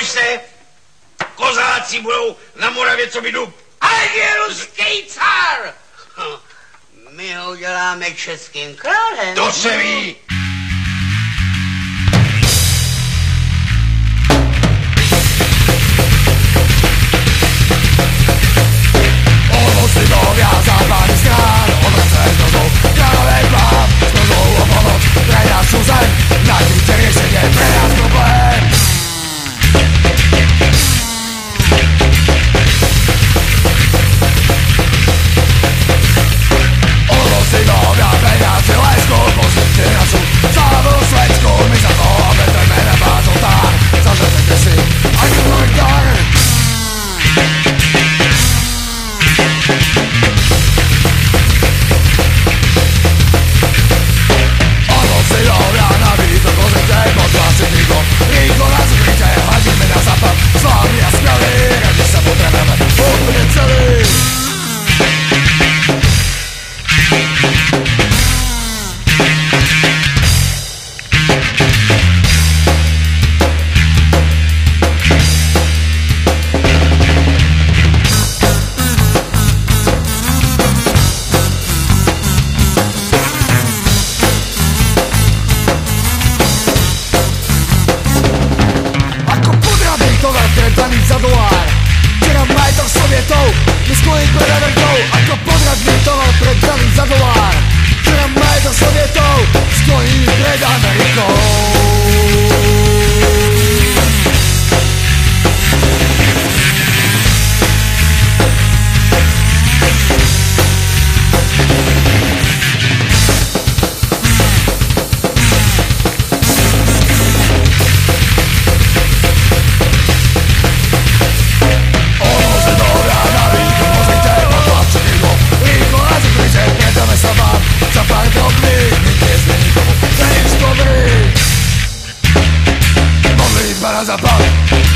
neboj se, kozáci budou na Moravě co by dub. Ale je ruský car! Hm. My ho uděláme českým králem. To se ví. about it.